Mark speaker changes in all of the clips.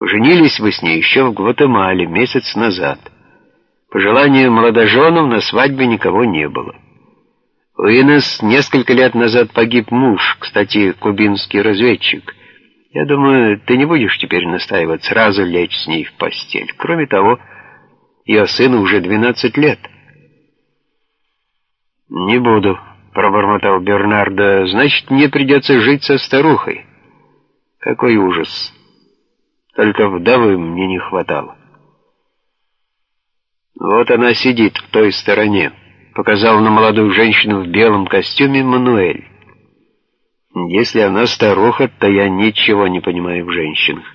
Speaker 1: Женились вы с ней еще в Гватемале месяц назад. По желанию молодоженов на свадьбе никого не было. У Инес несколько лет назад погиб муж, кстати, кубинский разведчик. Я думаю, ты не будешь теперь настаивать сразу лечь с ней в постель. Кроме того, ее сыну уже 12 лет. «Не буду», — пробормотал Бернардо. «Значит, мне придется жить со старухой. Какой ужас! Только вдовы мне не хватало». «Вот она сидит в той стороне», — показал на молодую женщину в белом костюме Мануэль. «Если она старуха, то я ничего не понимаю в женщинах».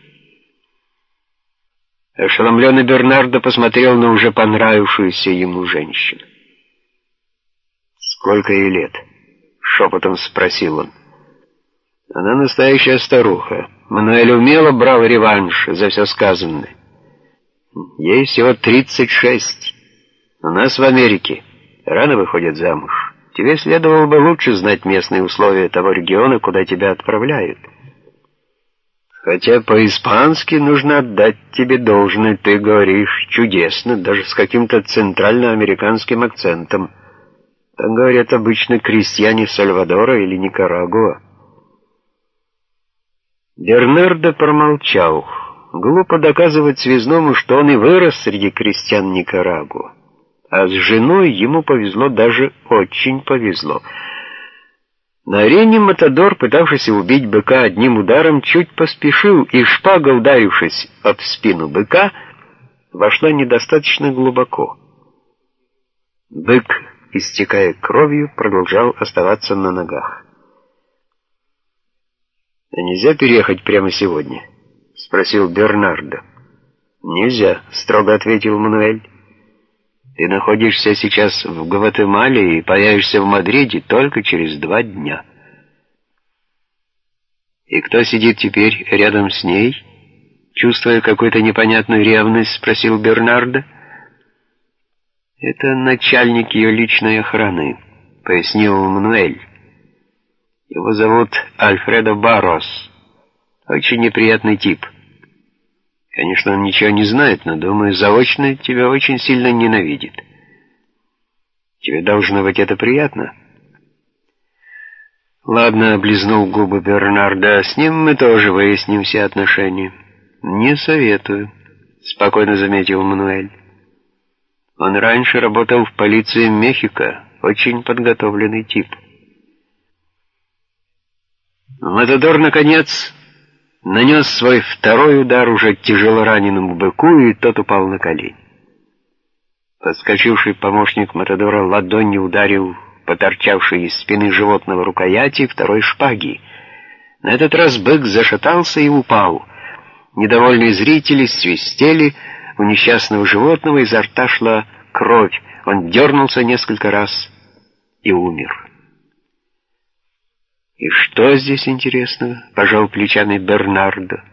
Speaker 1: Ошеломленный Бернардо посмотрел на уже понравившуюся ему женщину. «Сколько ей лет?» — шепотом спросил он. «Она настоящая старуха. Мануэль умело брал реванш за все сказанное. Ей всего 36. У нас в Америке рано выходит замуж. Тебе следовало бы лучше знать местные условия того региона, куда тебя отправляют. Хотя по-испански нужно отдать тебе должное, ты говоришь чудесно, даже с каким-то центральноамериканским акцентом. Так говорят обычно крестьяне Сальвадора или Никарагуа. Бернардо промолчал. Глупо доказывать связному, что он и вырос среди крестьян Никарагуа. А с женой ему повезло, даже очень повезло. На арене Матадор, пытавшийся убить быка одним ударом, чуть поспешил, и шпага, ударившись об спину быка, вошла недостаточно глубоко. Бык, истекая кровью, продолжал оставаться на ногах. «А нельзя переехать прямо сегодня?» — спросил Бернардо. «Нельзя», — строго ответил Мануэль. «Ты находишься сейчас в Гватемале и появишься в Мадриде только через два дня». «И кто сидит теперь рядом с ней?» Чувствуя какую-то непонятную ревность, спросил Бернардо. «Это начальник ее личной охраны», — пояснил Мануэль. «Его зовут Альфредо Баррос». Очень неприятный тип. Конечно, он ничего не знает, но, думаю, заочно тебя очень сильно ненавидит. Тебе должно быть это приятно. Ладно, облизнул губы Бернарда, с ним мы тоже выясним все отношения. Не советую, спокойно заметил Мануэль. Он раньше работал в полиции Мехико, очень подготовленный тип. Матадор, наконец, нанес свой второй удар уже тяжело раненому быку, и тот упал на колени. Подскочивший помощник Матадора ладонью ударил по торчавшей из спины животного рукояти второй шпаги. На этот раз бык зашатался и упал. Недовольные зрители свистели, у несчастного животного изо рта шла кровь. Он дернулся несколько раз и умер. «И что здесь интересного?» — пожал плечами Бернардо.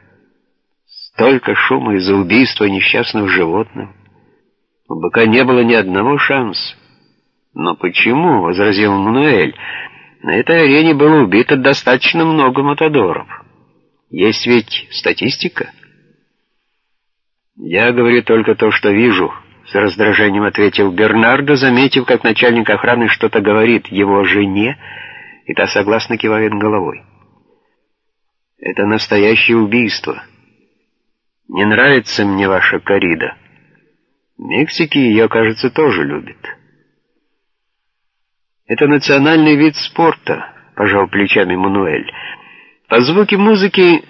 Speaker 1: «Столько шума из-за убийства несчастного животного. У быка не было ни одного шанса». «Но почему?» — возразил Мануэль. «На этой арене было убито достаточно много матадоров. Есть ведь статистика». «Я говорю только то, что вижу», — с раздражением ответил Бернардо, заметив, как начальник охраны что-то говорит его жене, — и та согласно кивает головой. Это настоящее убийство. Не нравится мне ваша корида. В Мексике ее, кажется, тоже любят. Это национальный вид спорта, пожал плечами Мануэль. По звуке музыки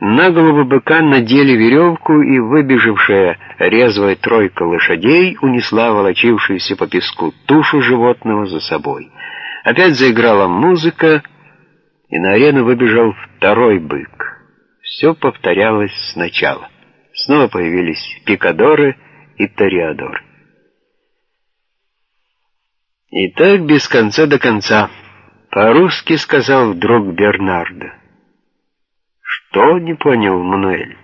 Speaker 1: на голову быка надели веревку, и выбежавшая резвая тройка лошадей унесла волочившуюся по песку тушу животного за собой. Опять заиграла музыка, и на арену выбежал второй бык. Все повторялось сначала. Снова появились пикадоры и ториадоры. И так без конца до конца. По-русски сказал вдруг Бернардо. Что не понял Мануэль?